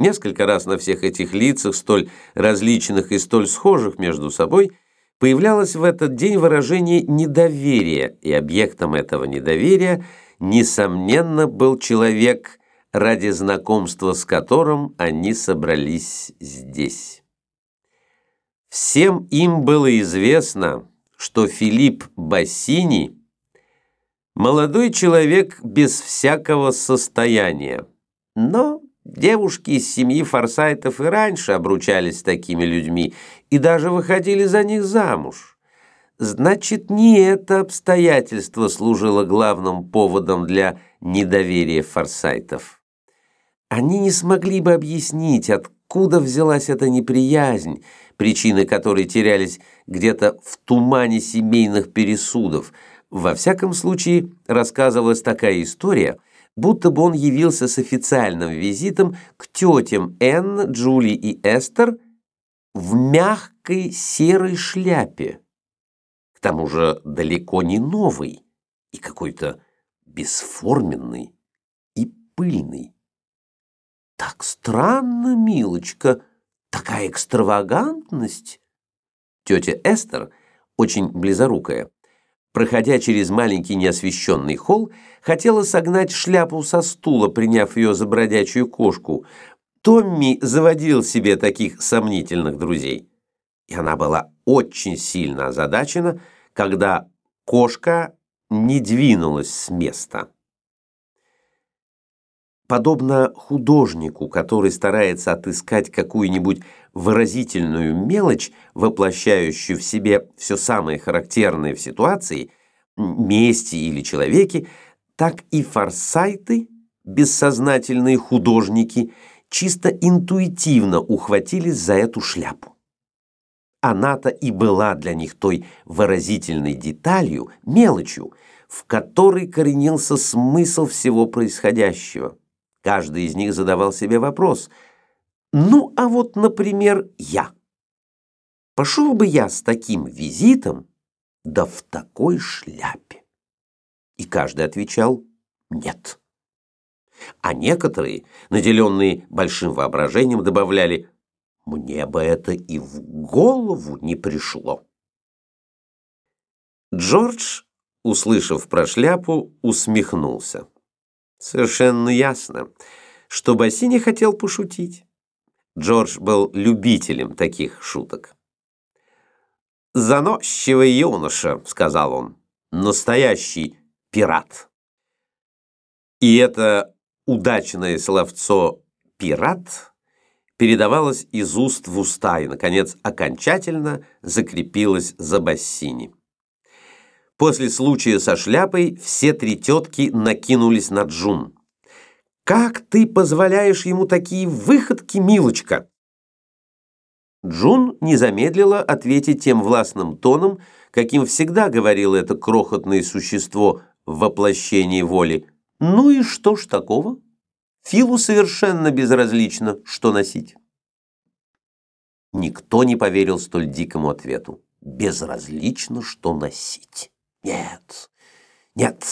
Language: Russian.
Несколько раз на всех этих лицах, столь различных и столь схожих между собой, появлялось в этот день выражение недоверия, и объектом этого недоверия, несомненно, был человек, ради знакомства с которым они собрались здесь. Всем им было известно, что Филипп Бассини – молодой человек без всякого состояния, но Девушки из семьи Форсайтов и раньше обручались с такими людьми и даже выходили за них замуж. Значит, не это обстоятельство служило главным поводом для недоверия Форсайтов. Они не смогли бы объяснить, откуда взялась эта неприязнь, причины которой терялись где-то в тумане семейных пересудов. Во всяком случае, рассказывалась такая история – будто бы он явился с официальным визитом к тетям Энн, Джули и Эстер в мягкой серой шляпе. К тому же далеко не новый и какой-то бесформенный и пыльный. Так странно, милочка, такая экстравагантность. Тетя Эстер, очень близорукая, проходя через маленький неосвещенный холл, хотела согнать шляпу со стула, приняв ее за бродячую кошку. Томми заводил себе таких сомнительных друзей. И она была очень сильно озадачена, когда кошка не двинулась с места. Подобно художнику, который старается отыскать какую-нибудь выразительную мелочь, воплощающую в себе все самое характерное в ситуации, месте или человеке, так и форсайты, бессознательные художники, чисто интуитивно ухватились за эту шляпу. Она-то и была для них той выразительной деталью, мелочью, в которой коренился смысл всего происходящего. Каждый из них задавал себе вопрос. Ну, а вот, например, я. Пошел бы я с таким визитом, да в такой шляпе? И каждый отвечал «нет». А некоторые, наделенные большим воображением, добавляли «мне бы это и в голову не пришло». Джордж, услышав про шляпу, усмехнулся. Совершенно ясно, что Бассини хотел пошутить. Джордж был любителем таких шуток. «Заносчивый юноша», — сказал он, — «настоящий пират». И это удачное словцо «пират» передавалось из уст в уста и, наконец, окончательно закрепилось за Бассини. После случая со шляпой все три тетки накинулись на Джун. «Как ты позволяешь ему такие выходки, милочка?» Джун не замедлила ответить тем властным тоном, каким всегда говорило это крохотное существо в воплощении воли. «Ну и что ж такого? Филу совершенно безразлично, что носить». Никто не поверил столь дикому ответу. «Безразлично, что носить». Нет, нет,